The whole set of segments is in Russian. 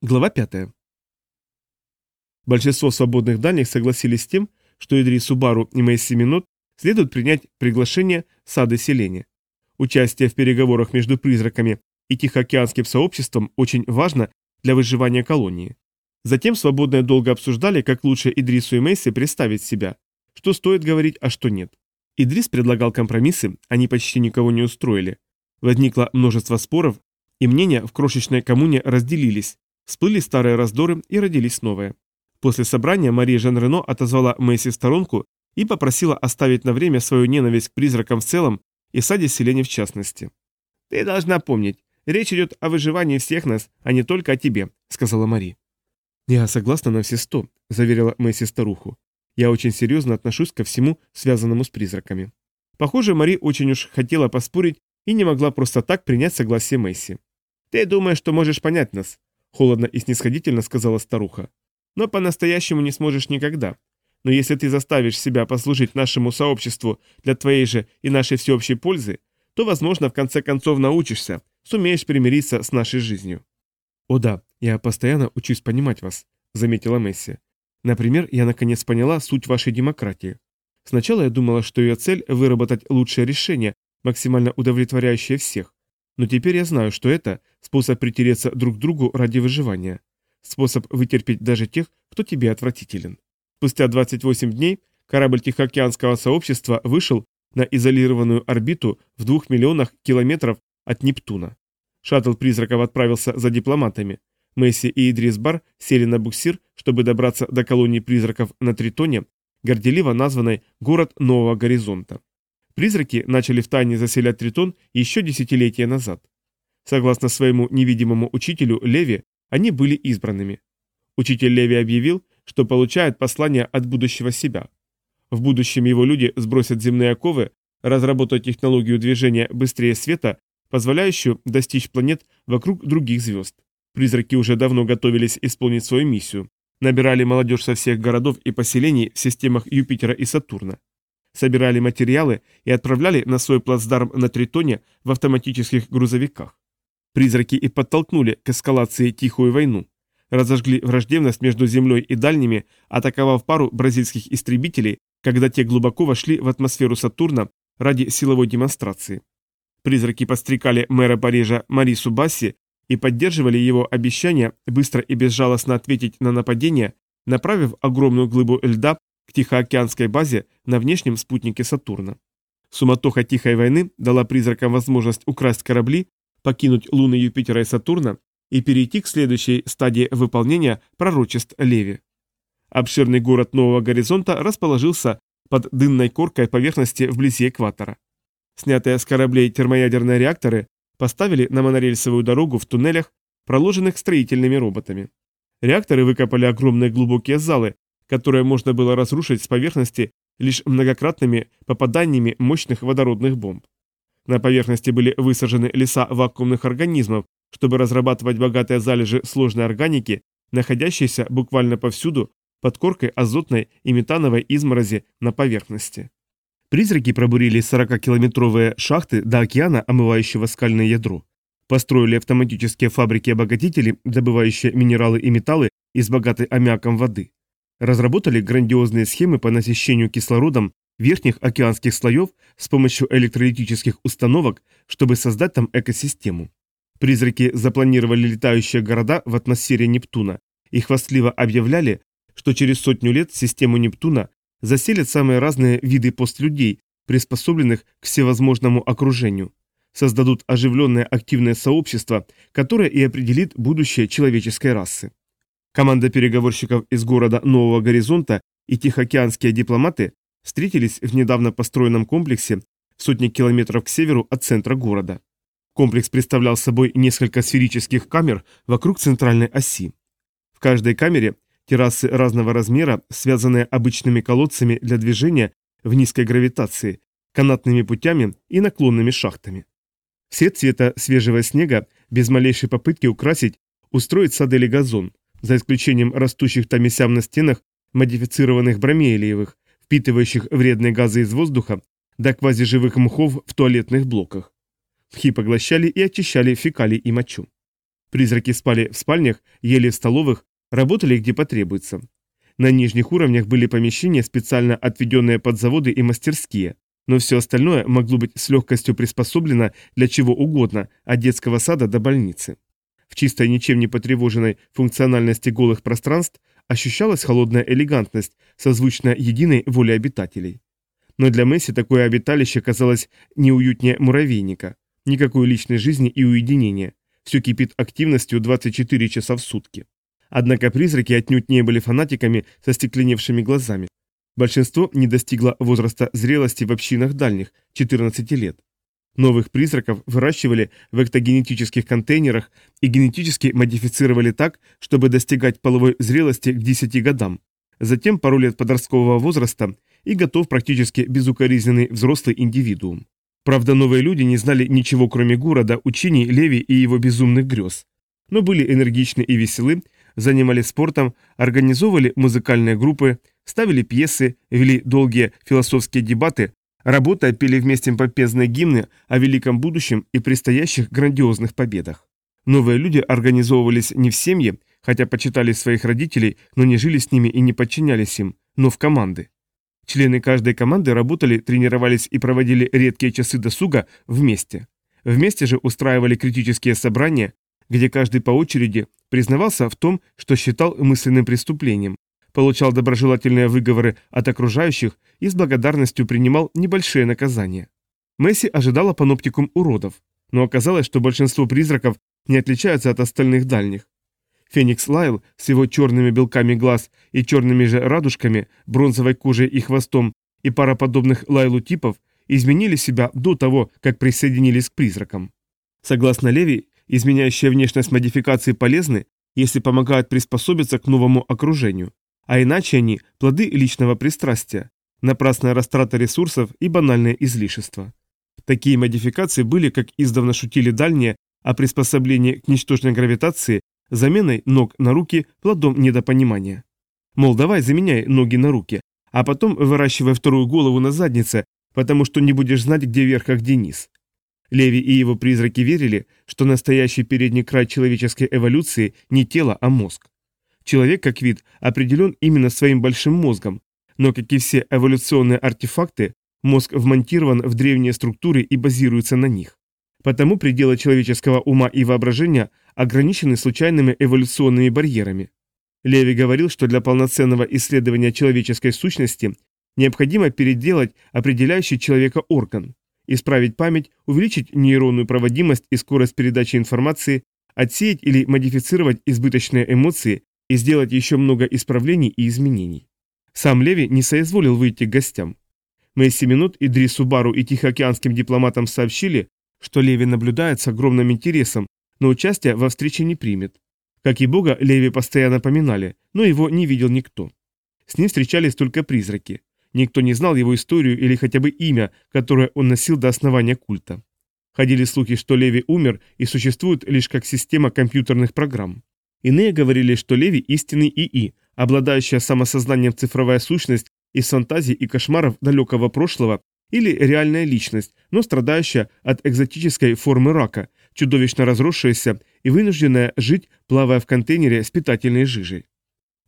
Глава 5. Большинство свободных дальних согласились с тем, что Идри Субару и Мэйси Минот следует принять приглашение Сады Селения. Участие в переговорах между призраками и Тихоокеанским сообществом очень важно для выживания колонии. Затем свободные долго обсуждали, как лучше Идрису и Мэйси представить себя, что стоит говорить, а что нет. Идрис предлагал компромиссы, они почти никого не устроили. Возникло множество споров, и мнения в крошечной коммуне разделились, Всплыли старые раздоры и родились новые. После собрания Мария Жан Рено отозвала Мэйси в сторонку и попросила оставить на время свою ненависть к призракам в целом и саде селения в частности. «Ты должна помнить, речь идет о выживании всех нас, а не только о тебе», — сказала Мари. «Я согласна на все сто», — заверила Мэйси старуху. «Я очень серьезно отношусь ко всему, связанному с призраками». Похоже, Мари очень уж хотела поспорить и не могла просто так принять согласие Мэйси. «Ты думаешь, что можешь понять нас?» — холодно и снисходительно сказала старуха. «Но по-настоящему не сможешь никогда. Но если ты заставишь себя послужить нашему сообществу для твоей же и нашей всеобщей пользы, то, возможно, в конце концов научишься, сумеешь примириться с нашей жизнью». «О да, я постоянно учусь понимать вас», — заметила Месси. «Например, я наконец поняла суть вашей демократии. Сначала я думала, что ее цель – выработать лучшее решение, максимально удовлетворяющее всех. Но теперь я знаю, что это способ притереться друг к другу ради выживания. Способ вытерпеть даже тех, кто тебе отвратителен. Спустя 28 дней корабль Тихоокеанского сообщества вышел на изолированную орбиту в двух миллионах километров от Нептуна. Шаттл призраков отправился за дипломатами. Месси и Идрис Бар сели на буксир, чтобы добраться до колонии призраков на Тритоне, горделиво названной «Город Нового Горизонта». Призраки начали втайне заселять Тритон еще десятилетия назад. Согласно своему невидимому учителю Леви, они были избранными. Учитель Леви объявил, что получает послание от будущего себя. В будущем его люди сбросят земные оковы, разработают технологию движения быстрее света, позволяющую достичь планет вокруг других звезд. Призраки уже давно готовились исполнить свою миссию. Набирали молодежь со всех городов и поселений в системах Юпитера и Сатурна собирали материалы и отправляли на свой плацдарм на Тритоне в автоматических грузовиках. Призраки и подтолкнули к эскалации тихую войну. Разожгли враждебность между Землей и дальними, атаковав пару бразильских истребителей, когда те глубоко вошли в атмосферу Сатурна ради силовой демонстрации. Призраки подстрекали мэра Парижа Марису Басси и поддерживали его обещание быстро и безжалостно ответить на нападение, направив огромную глыбу льда к Тихоокеанской базе на внешнем спутнике Сатурна. Суматоха Тихой войны дала призракам возможность украсть корабли, покинуть луны Юпитера и Сатурна и перейти к следующей стадии выполнения пророчеств Леви. Обширный город Нового Горизонта расположился под дынной коркой поверхности вблизи экватора. Снятые с кораблей термоядерные реакторы поставили на монорельсовую дорогу в туннелях, проложенных строительными роботами. Реакторы выкопали огромные глубокие залы, которое можно было разрушить с поверхности лишь многократными попаданиями мощных водородных бомб. На поверхности были высажены леса вакуумных организмов, чтобы разрабатывать богатые залежи сложной органики, находящейся буквально повсюду под коркой азотной и метановой изморози на поверхности. Призраки пробурили 40-километровые шахты до океана, омывающего скальное ядро. Построили автоматические фабрики-обогатители, добывающие минералы и металлы из богатой аммиаком воды разработали грандиозные схемы по насыщению кислородом верхних океанских слоев с помощью электролитических установок, чтобы создать там экосистему. Призраки запланировали летающие города в атмосфере Нептуна и хвастливо объявляли, что через сотню лет систему Нептуна заселят самые разные виды постлюдей, приспособленных к всевозможному окружению. Создадут оживленное активное сообщество, которое и определит будущее человеческой расы. Команда переговорщиков из города Нового Горизонта и тихоокеанские дипломаты встретились в недавно построенном комплексе в сотни километров к северу от центра города. Комплекс представлял собой несколько сферических камер вокруг центральной оси. В каждой камере террасы разного размера, связанные обычными колодцами для движения в низкой гравитации, канатными путями и наклонными шахтами. Все цвета свежего снега, без малейшей попытки украсить, устроить сад или газон, за исключением растущих там и сям на стенах модифицированных бромейлиевых, впитывающих вредные газы из воздуха, до квазиживых мхов в туалетных блоках. Мхи поглощали и очищали фекалий и мочу. Призраки спали в спальнях, ели в столовых, работали где потребуется. На нижних уровнях были помещения, специально отведенные под заводы и мастерские, но все остальное могло быть с легкостью приспособлено для чего угодно, от детского сада до больницы. В чистой, ничем не потревоженной функциональности голых пространств ощущалась холодная элегантность, созвучная единой воле обитателей. Но для Месси такое обиталище казалось неуютнее муравейника. Никакой личной жизни и уединения. Все кипит активностью 24 часа в сутки. Однако призраки отнюдь не были фанатиками со стекленевшими глазами. Большинство не достигло возраста зрелости в общинах дальних, 14 лет. Новых призраков выращивали в эктогенетических контейнерах и генетически модифицировали так, чтобы достигать половой зрелости к 10 годам. Затем пару лет подросткового возраста и готов практически безукоризненный взрослый индивидуум. Правда, новые люди не знали ничего кроме города, учений, Леви и его безумных грез. Но были энергичны и веселы, занимались спортом, организовывали музыкальные группы, ставили пьесы, вели долгие философские дебаты, работая пели вместе попезные гимны о великом будущем и предстоящих грандиозных победах. Новые люди организовывались не в семье, хотя почитали своих родителей, но не жили с ними и не подчинялись им, но в команды. Члены каждой команды работали, тренировались и проводили редкие часы досуга вместе. Вместе же устраивали критические собрания, где каждый по очереди признавался в том, что считал мысленным преступлением, получал доброжелательные выговоры от окружающих и с благодарностью принимал небольшие наказания. Месси ожидала паноптикум уродов, но оказалось, что большинство призраков не отличаются от остальных дальних. Феникс Лайл с его черными белками глаз и черными же радужками, бронзовой кожей и хвостом и пара подобных Лайлу типов изменили себя до того, как присоединились к призракам. Согласно Леви, изменяющие внешность модификации полезны, если помогают приспособиться к новому окружению, а иначе они – плоды личного пристрастия, напрасная растрата ресурсов и банальное излишество. Такие модификации были, как издавна шутили дальние, о приспособлении к ничтожной гравитации заменой ног на руки плодом недопонимания. Мол, давай заменяй ноги на руки, а потом выращивай вторую голову на заднице, потому что не будешь знать, где верх, а где низ. Леви и его призраки верили, что настоящий передний край человеческой эволюции не тело, а мозг. Человек как вид определен именно своим большим мозгом, но, как и все эволюционные артефакты, мозг вмонтирован в древние структуры и базируется на них. Потому пределы человеческого ума и воображения ограничены случайными эволюционными барьерами. Леви говорил, что для полноценного исследования человеческой сущности необходимо переделать определяющий человека орган, исправить память, увеличить нейронную проводимость и скорость передачи информации, отсеять или модифицировать избыточные эмоции и сделать еще много исправлений и изменений. Сам Леви не соизволил выйти к гостям. Месси Минут, Идрису Бару и Тихоокеанским дипломатам сообщили, что Леви наблюдает с огромным интересом но участия во встрече не примет. Как и Бога, Леви постоянно поминали, но его не видел никто. С ним встречались только призраки. Никто не знал его историю или хотя бы имя, которое он носил до основания культа. Ходили слухи, что Леви умер и существует лишь как система компьютерных программ. Иные говорили, что Леви истинный ИИ, обладающая самосознанием цифровая сущность из фантазий и кошмаров далекого прошлого, или реальная личность, но страдающая от экзотической формы рака, чудовищно разросшаяся и вынужденная жить, плавая в контейнере с питательной жижей.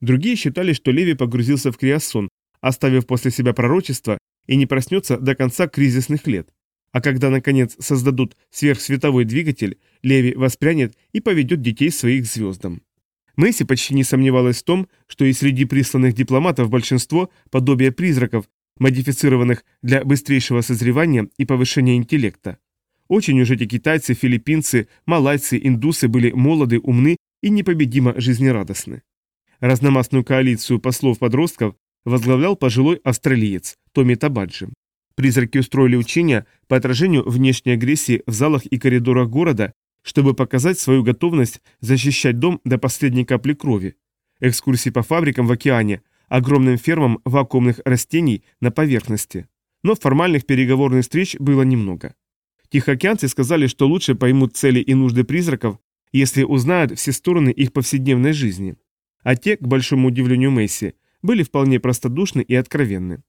Другие считали, что Леви погрузился в криосон, оставив после себя пророчество и не проснется до конца кризисных лет. А когда, наконец, создадут сверхсветовой двигатель, Леви воспрянет и поведет детей своих к звездам. Мэйси почти не сомневалась в том, что и среди присланных дипломатов большинство – подобие призраков, модифицированных для быстрейшего созревания и повышения интеллекта. Очень уж эти китайцы, филиппинцы, малайцы, индусы были молоды, умны и непобедимо жизнерадостны. Разномастную коалицию послов-подростков возглавлял пожилой австралиец Томми Табаджи. Призраки устроили учения по отражению внешней агрессии в залах и коридорах города, чтобы показать свою готовность защищать дом до последней капли крови. Экскурсии по фабрикам в океане, огромным фермам вакуумных растений на поверхности. Но формальных переговорных встреч было немного. Тихоокеанцы сказали, что лучше поймут цели и нужды призраков, если узнают все стороны их повседневной жизни. А те, к большому удивлению Месси, были вполне простодушны и откровенны.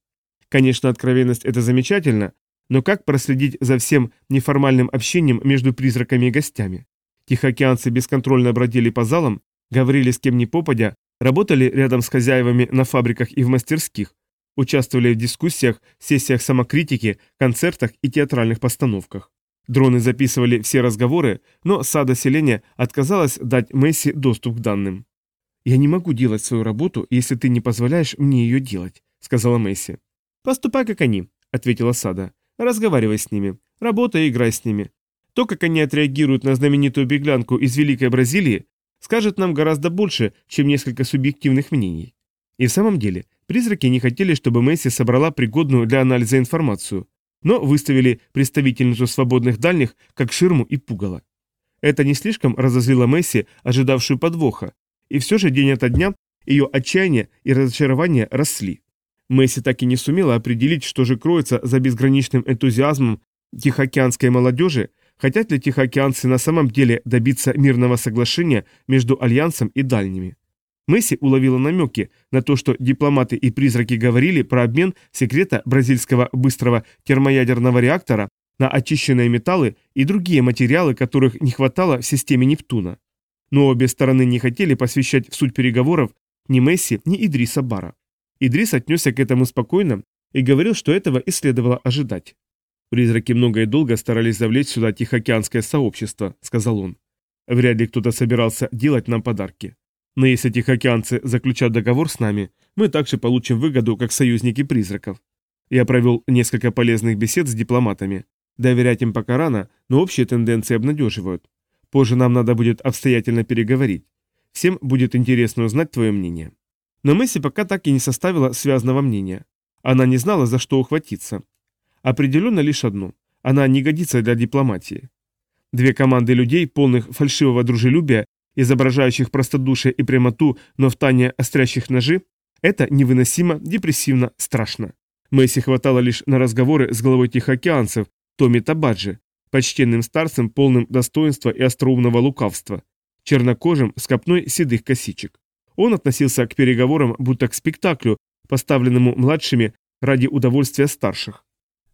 Конечно, откровенность – это замечательно, но как проследить за всем неформальным общением между призраками и гостями? Тихоокеанцы бесконтрольно бродили по залам, говорили с кем ни попадя, работали рядом с хозяевами на фабриках и в мастерских, участвовали в дискуссиях, сессиях самокритики, концертах и театральных постановках. Дроны записывали все разговоры, но сада селения отказалась дать Месси доступ к данным. «Я не могу делать свою работу, если ты не позволяешь мне ее делать», — сказала Месси. «Поступай, как они», — ответила Сада. «Разговаривай с ними, работай и играй с ними. То, как они отреагируют на знаменитую беглянку из Великой Бразилии, скажет нам гораздо больше, чем несколько субъективных мнений. И в самом деле, призраки не хотели, чтобы Месси собрала пригодную для анализа информацию, но выставили представительницу свободных дальних как ширму и пугало. Это не слишком разозлило Месси, ожидавшую подвоха, и все же день ото дня ее отчаяние и разочарование росли. Месси так и не сумела определить, что же кроется за безграничным энтузиазмом тихоокеанской молодежи, хотят ли тихоокеанцы на самом деле добиться мирного соглашения между Альянсом и Дальними. Месси уловила намеки на то, что дипломаты и призраки говорили про обмен секрета бразильского быстрого термоядерного реактора на очищенные металлы и другие материалы, которых не хватало в системе Нептуна. Но обе стороны не хотели посвящать в суть переговоров ни Месси, ни Идриса Бара. Идрис отнесся к этому спокойно и говорил, что этого и следовало ожидать. «Призраки много и долго старались завлечь сюда Тихоокеанское сообщество», — сказал он. «Вряд ли кто-то собирался делать нам подарки. Но если тихоокеанцы заключат договор с нами, мы также получим выгоду как союзники призраков. Я провел несколько полезных бесед с дипломатами. Доверять им пока рано, но общие тенденции обнадеживают. Позже нам надо будет обстоятельно переговорить. Всем будет интересно узнать твое мнение. Но Месси пока так и не составила связанного мнения. Она не знала, за что ухватиться. Определенно лишь одно. Она не годится для дипломатии. Две команды людей, полных фальшивого дружелюбия изображающих простодушие и прямоту, но в тайне острящих ножи, это невыносимо, депрессивно, страшно. Мэйси хватало лишь на разговоры с главой тихоокеанцев, Томи Табаджи, почтенным старцем, полным достоинства и остроумного лукавства, чернокожим с копной седых косичек. Он относился к переговорам будто к спектаклю, поставленному младшими ради удовольствия старших.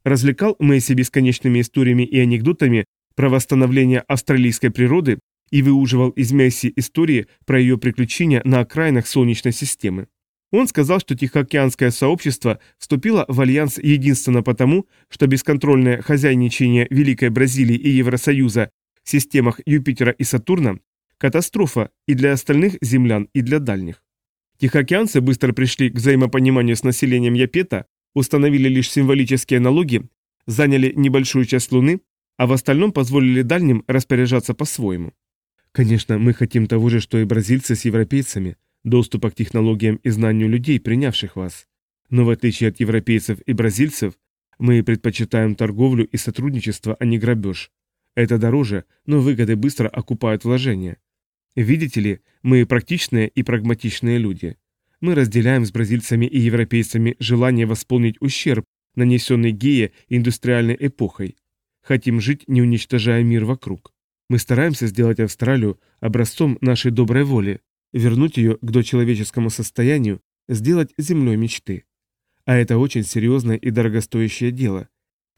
Развлекал Мэйси бесконечными историями и анекдотами про восстановление австралийской природы и выуживал из Месси истории про ее приключения на окраинах Солнечной системы. Он сказал, что Тихоокеанское сообщество вступило в альянс единственно потому, что бесконтрольное хозяйничание Великой Бразилии и Евросоюза в системах Юпитера и Сатурна – катастрофа и для остальных землян, и для дальних. Тихоокеанцы быстро пришли к взаимопониманию с населением Япета, установили лишь символические налоги, заняли небольшую часть Луны, а в остальном позволили дальним распоряжаться по-своему. Конечно, мы хотим того же, что и бразильцы с европейцами, доступа к технологиям и знанию людей, принявших вас. Но в отличие от европейцев и бразильцев, мы предпочитаем торговлю и сотрудничество, а не грабеж. Это дороже, но выгоды быстро окупают вложения. Видите ли, мы практичные и прагматичные люди. Мы разделяем с бразильцами и европейцами желание восполнить ущерб, нанесенный гея индустриальной эпохой. Хотим жить, не уничтожая мир вокруг. Мы стараемся сделать Австралию образцом нашей доброй воли, вернуть ее к дочеловеческому состоянию, сделать землей мечты. А это очень серьезное и дорогостоящее дело.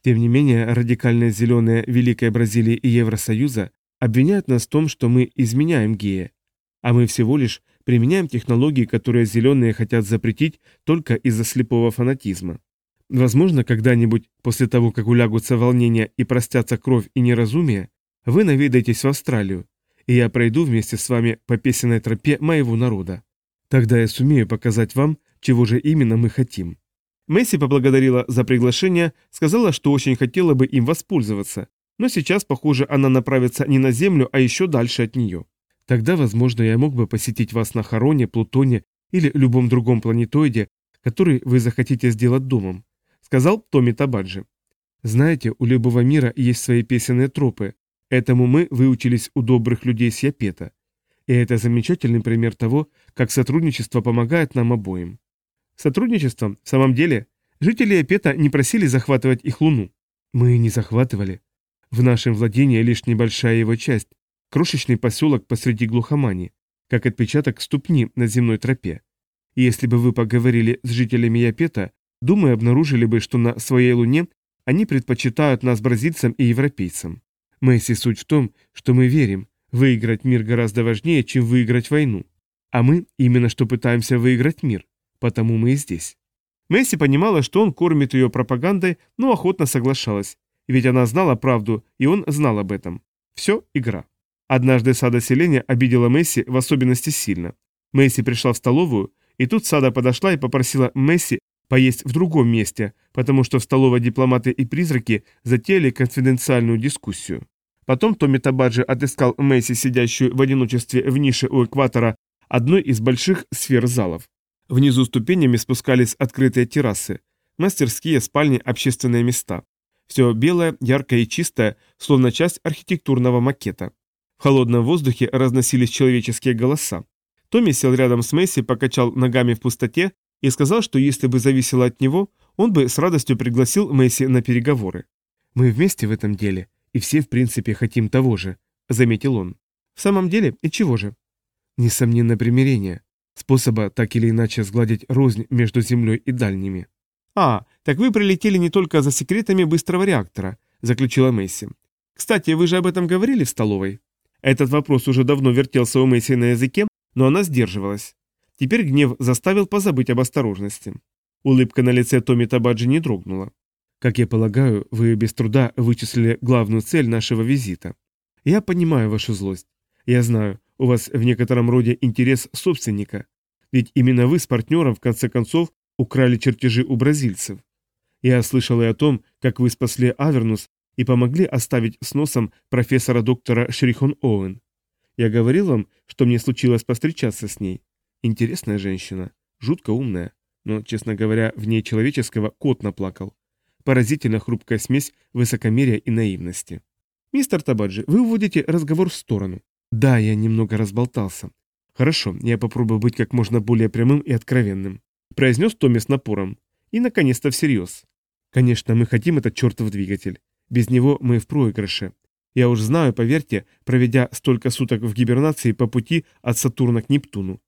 Тем не менее, радикальные зеленые Великой Бразилии и Евросоюза обвиняют нас в том, что мы изменяем гея. А мы всего лишь применяем технологии, которые зеленые хотят запретить только из-за слепого фанатизма. Возможно, когда-нибудь, после того, как улягутся волнения и простятся кровь и неразумие, вы наведаетесь в Австралию, и я пройду вместе с вами по песенной тропе моего народа. Тогда я сумею показать вам, чего же именно мы хотим». Месси поблагодарила за приглашение, сказала, что очень хотела бы им воспользоваться, но сейчас, похоже, она направится не на Землю, а еще дальше от нее. Тогда, возможно, я мог бы посетить вас на Хароне, Плутоне или любом другом планетоиде, который вы захотите сделать домом», — сказал Томми Табаджи. «Знаете, у любого мира есть свои песенные тропы, Этому мы выучились у добрых людей с Япета. И это замечательный пример того, как сотрудничество помогает нам обоим. Сотрудничество, в самом деле, жители Япета не просили захватывать их луну. Мы не захватывали. В нашем владении лишь небольшая его часть, крошечный поселок посреди глухомани, как отпечаток ступни на земной тропе. И если бы вы поговорили с жителями Япета, думаю, обнаружили бы, что на своей луне они предпочитают нас бразильцам и европейцам. Мэйси, суть в том, что мы верим, Выиграть мир гораздо важнее, чем выиграть войну. А мы именно что пытаемся выиграть мир. Потому мы и здесь. Месси понимала, что он кормит ее пропагандой, но охотно соглашалась. Ведь она знала правду, и он знал об этом. Все игра. Однажды Сада Селения обидела Месси в особенности сильно. Месси пришла в столовую, и тут Сада подошла и попросила Месси поесть в другом месте, потому что в столовой дипломаты и призраки затеяли конфиденциальную дискуссию. Потом Томми Табаджи отыскал Месси, сидящую в одиночестве в нише у экватора одной из больших сфер залов. Внизу ступенями спускались открытые террасы, мастерские, спальни, общественные места. Все белое, яркое и чистое, словно часть архитектурного макета. В холодном воздухе разносились человеческие голоса. Томми сел рядом с Месси, покачал ногами в пустоте и сказал, что если бы зависело от него, он бы с радостью пригласил Месси на переговоры. «Мы вместе в этом деле, и все в принципе хотим того же», — заметил он. «В самом деле, и чего же?» «Несомненно, примирение. Способа так или иначе сгладить рознь между Землей и дальними». «А, так вы прилетели не только за секретами быстрого реактора», — заключила Месси. «Кстати, вы же об этом говорили в столовой?» Этот вопрос уже давно вертелся у Мэйси на языке, но она сдерживалась. Теперь гнев заставил позабыть об осторожности. Улыбка на лице Томи Табаджи не дрогнула. «Как я полагаю, вы без труда вычислили главную цель нашего визита. Я понимаю вашу злость. Я знаю, у вас в некотором роде интерес собственника. Ведь именно вы с партнером, в конце концов, украли чертежи у бразильцев. Я слышал и о том, как вы спасли Авернус и помогли оставить с носом профессора доктора Шрихон Оуэн. Я говорил вам, что мне случилось повстречаться с ней. Интересная женщина, жутко умная, но, честно говоря, в ней человеческого кот наплакал. Поразительно хрупкая смесь высокомерия и наивности. «Мистер Табаджи, вы уводите разговор в сторону». «Да, я немного разболтался». «Хорошо, я попробую быть как можно более прямым и откровенным», произнес Томми с напором. И, наконец-то, всерьез. «Конечно, мы хотим этот чертов двигатель. Без него мы в проигрыше. Я уж знаю, поверьте, проведя столько суток в гибернации по пути от Сатурна к Нептуну.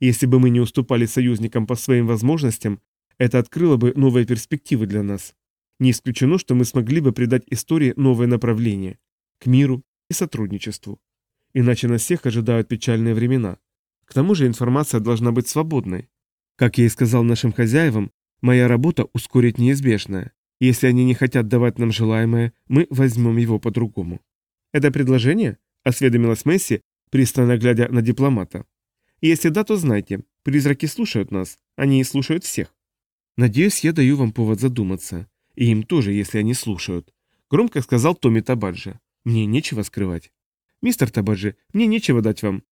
Если бы мы не уступали союзникам по своим возможностям, это открыло бы новые перспективы для нас. Не исключено, что мы смогли бы придать истории новое направление – к миру и сотрудничеству. Иначе нас всех ожидают печальные времена. К тому же информация должна быть свободной. Как я и сказал нашим хозяевам, моя работа ускорить неизбежное. Если они не хотят давать нам желаемое, мы возьмем его по-другому. Это предложение? Осведомилась Месси, пристально глядя на дипломата. Если да, то знайте, призраки слушают нас, они слушают всех. Надеюсь, я даю вам повод задуматься. И им тоже, если они слушают. Громко сказал Томми Табаджи. Мне нечего скрывать. Мистер Табаджи, мне нечего дать вам.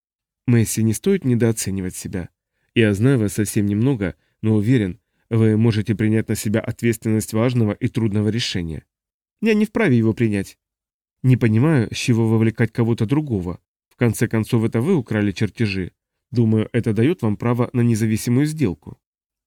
Месси, не стоит недооценивать себя. Я знаю вас совсем немного, но уверен, вы можете принять на себя ответственность важного и трудного решения. Я не вправе его принять. Не понимаю, с чего вовлекать кого-то другого. В конце концов, это вы украли чертежи. Думаю, это дает вам право на независимую сделку.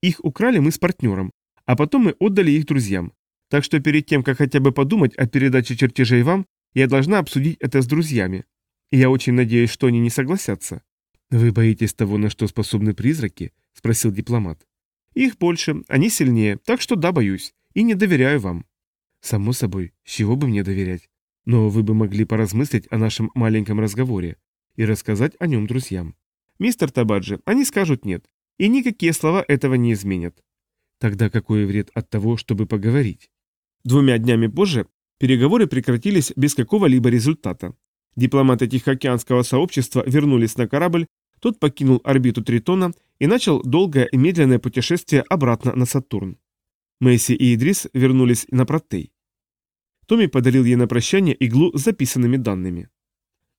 Их украли мы с партнером, а потом мы отдали их друзьям. Так что перед тем, как хотя бы подумать о передаче чертежей вам, я должна обсудить это с друзьями. И я очень надеюсь, что они не согласятся. «Вы боитесь того, на что способны призраки?» – спросил дипломат. Их больше, они сильнее, так что да, боюсь. И не доверяю вам. Само собой, чего бы мне доверять? Но вы бы могли поразмыслить о нашем маленьком разговоре и рассказать о нем друзьям. Мистер Табаджи, они скажут нет, и никакие слова этого не изменят. Тогда какой вред от того, чтобы поговорить? Двумя днями позже переговоры прекратились без какого-либо результата. Дипломаты Тихоокеанского сообщества вернулись на корабль, тот покинул орбиту Тритона и начал долгое и медленное путешествие обратно на Сатурн. Мэйси и Идрис вернулись на Протей. Томми подарил ей на прощание иглу с записанными данными.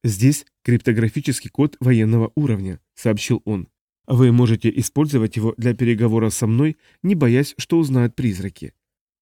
«Здесь криптографический код военного уровня», — сообщил он. «Вы можете использовать его для переговора со мной, не боясь, что узнают призраки.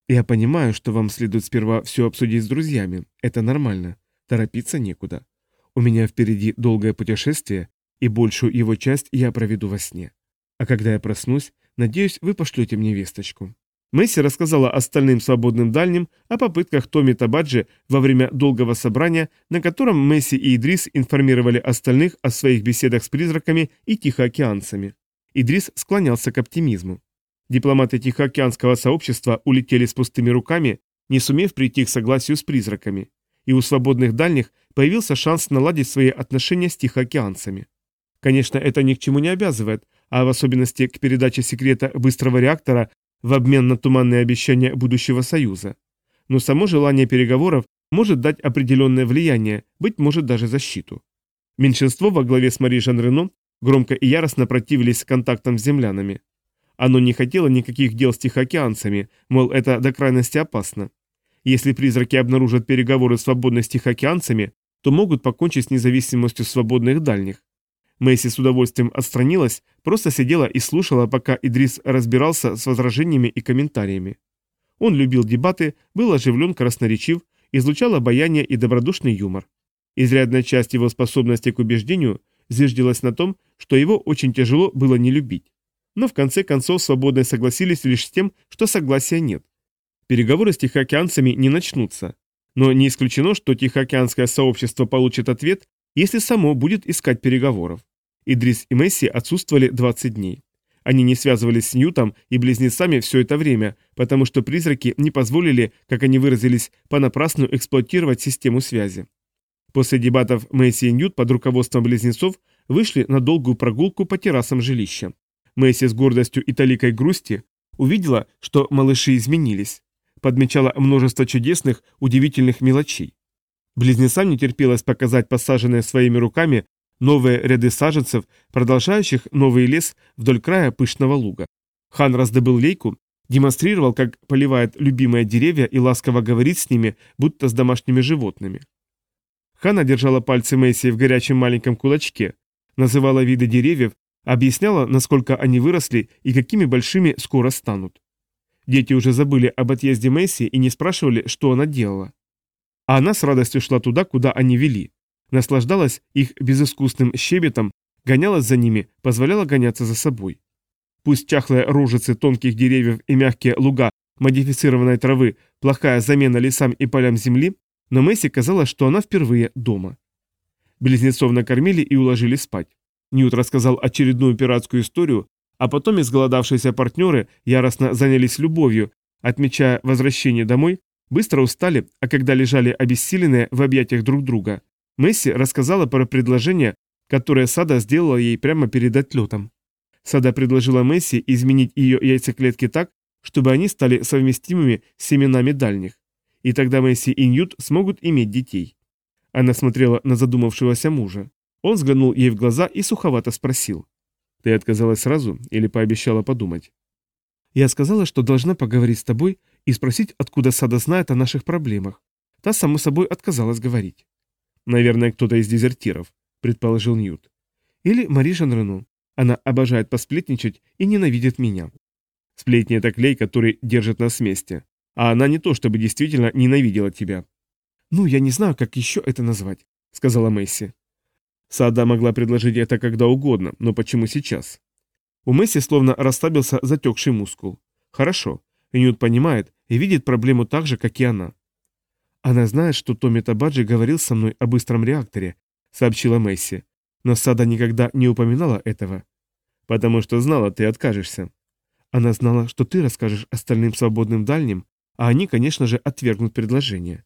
Я понимаю, что вам следует сперва все обсудить с друзьями. Это нормально. Торопиться некуда. У меня впереди долгое путешествие, и большую его часть я проведу во сне. А когда я проснусь, надеюсь, вы пошлете мне весточку». Месси рассказала остальным свободным дальним о попытках Томми Табаджи во время долгого собрания, на котором Месси и Идрис информировали остальных о своих беседах с призраками и тихоокеанцами. Идрис склонялся к оптимизму. Дипломаты Тихоокеанского сообщества улетели с пустыми руками, не сумев прийти к согласию с призраками. И у свободных дальних появился шанс наладить свои отношения с тихоокеанцами. Конечно, это ни к чему не обязывает, а в особенности к передаче секрета быстрого реактора в обмен на туманные обещания будущего союза. Но само желание переговоров может дать определенное влияние, быть может даже защиту. Меньшинство во главе с Мари Жан Рено громко и яростно противились контактам с землянами. Оно не хотело никаких дел с тихоокеанцами, мол, это до крайности опасно. Если призраки обнаружат переговоры свободно с тихоокеанцами, то могут покончить с независимостью свободных дальних. Мэйси с удовольствием отстранилась, просто сидела и слушала, пока Идрис разбирался с возражениями и комментариями. Он любил дебаты, был оживлен, красноречив, излучал обаяние и добродушный юмор. Изрядная часть его способности к убеждению зиждилась на том, что его очень тяжело было не любить. Но в конце концов свободно согласились лишь с тем, что согласия нет. Переговоры с тихоокеанцами не начнутся. Но не исключено, что тихоокеанское сообщество получит ответ, если само будет искать переговоров. Идрис и Месси отсутствовали 20 дней. Они не связывались с Ньютом и близнецами все это время, потому что призраки не позволили, как они выразились, понапрасну эксплуатировать систему связи. После дебатов Месси и Ньют под руководством близнецов вышли на долгую прогулку по террасам жилища. Месси с гордостью и таликой грусти увидела, что малыши изменились. Подмечала множество чудесных, удивительных мелочей. Близнецам не терпелось показать посаженные своими руками новые ряды саженцев, продолжающих новый лес вдоль края пышного луга. Хан раздобыл лейку, демонстрировал, как поливает любимые деревья и ласково говорит с ними, будто с домашними животными. Хана держала пальцы Мэйси в горячем маленьком кулачке, называла виды деревьев, объясняла, насколько они выросли и какими большими скоро станут. Дети уже забыли об отъезде Мэйси и не спрашивали, что она делала. А она с радостью шла туда, куда они вели наслаждалась их безыскусным щебетом, гонялась за ними, позволяла гоняться за собой. Пусть чахлые рожицы тонких деревьев и мягкие луга модифицированной травы – плохая замена лесам и полям земли, но Месси казалось, что она впервые дома. Близнецов накормили и уложили спать. Ньют рассказал очередную пиратскую историю, а потом изголодавшиеся партнеры яростно занялись любовью, отмечая возвращение домой, быстро устали, а когда лежали обессиленные в объятиях друг друга, Месси рассказала про предложение, которое Сада сделала ей прямо перед отлетом. Сада предложила Месси изменить ее яйцеклетки так, чтобы они стали совместимыми с семенами дальних. И тогда Месси и Ньют смогут иметь детей. Она смотрела на задумавшегося мужа. Он взглянул ей в глаза и суховато спросил. «Ты отказалась сразу или пообещала подумать?» «Я сказала, что должна поговорить с тобой и спросить, откуда Сада знает о наших проблемах. Та, само собой, отказалась говорить. «Наверное, кто-то из дезертиров», — предположил Ньют. «Или Мари Жанрену. Она обожает посплетничать и ненавидит меня». «Сплетни — это клей, который держит нас вместе. А она не то, чтобы действительно ненавидела тебя». «Ну, я не знаю, как еще это назвать», — сказала Месси. Сада могла предложить это когда угодно, но почему сейчас? У Месси словно расслабился затекший мускул. Хорошо, Ньют понимает и видит проблему так же, как и она. «Она знает, что Томми Табаджи говорил со мной о быстром реакторе», — сообщила Месси. «Но Сада никогда не упоминала этого». «Потому что знала, ты откажешься». «Она знала, что ты расскажешь остальным свободным дальним, а они, конечно же, отвергнут предложение».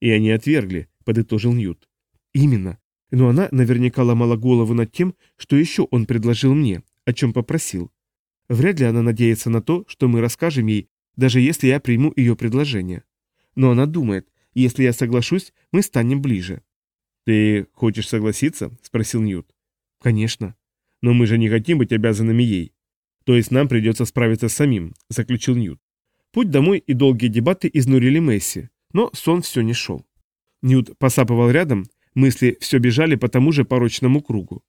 «И они отвергли», — подытожил Ньют. «Именно. Но она наверняка ломала голову над тем, что еще он предложил мне, о чем попросил. Вряд ли она надеется на то, что мы расскажем ей, даже если я приму ее предложение. Но она думает, если я соглашусь, мы станем ближе». «Ты хочешь согласиться?» – спросил Ньют. «Конечно». «Но мы же не хотим быть обязанными ей. То есть нам придется справиться самим», – заключил Ньют. Путь домой и долгие дебаты изнурили Месси, но сон все не шел. Ньют посапывал рядом, мысли все бежали по тому же порочному кругу.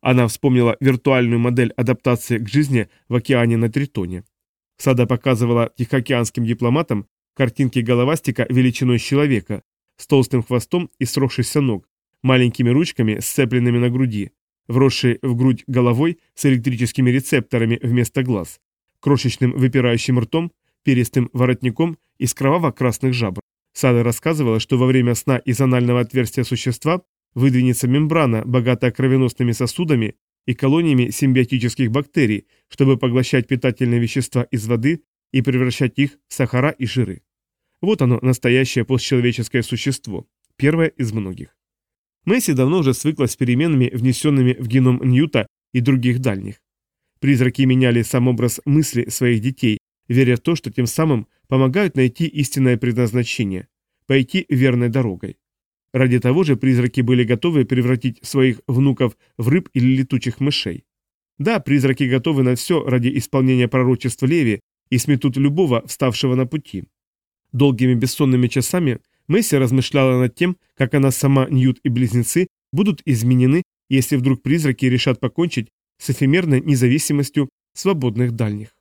Она вспомнила виртуальную модель адаптации к жизни в океане на Тритоне. Сада показывала тихоокеанским дипломатам, Картинки головастика величиной человека, с толстым хвостом и сросшихся ног, маленькими ручками, сцепленными на груди, вросшей в грудь головой с электрическими рецепторами вместо глаз, крошечным выпирающим ртом, перистым воротником из кроваво-красных жабр. Сада рассказывала, что во время сна из анального отверстия существа выдвинется мембрана, богатая кровеносными сосудами и колониями симбиотических бактерий, чтобы поглощать питательные вещества из воды и превращать их в сахара и жиры. Вот оно, настоящее постчеловеческое существо, первое из многих. Месси давно уже свыклась с переменами, внесенными в геном Ньюта и других дальних. Призраки меняли сам образ мысли своих детей, веря в то, что тем самым помогают найти истинное предназначение, пойти верной дорогой. Ради того же призраки были готовы превратить своих внуков в рыб или летучих мышей. Да, призраки готовы на все ради исполнения пророчества Леви и сметут любого, вставшего на пути. Долгими бессонными часами Месси размышляла над тем, как она сама, Ньют и близнецы будут изменены, если вдруг призраки решат покончить с эфемерной независимостью свободных дальних.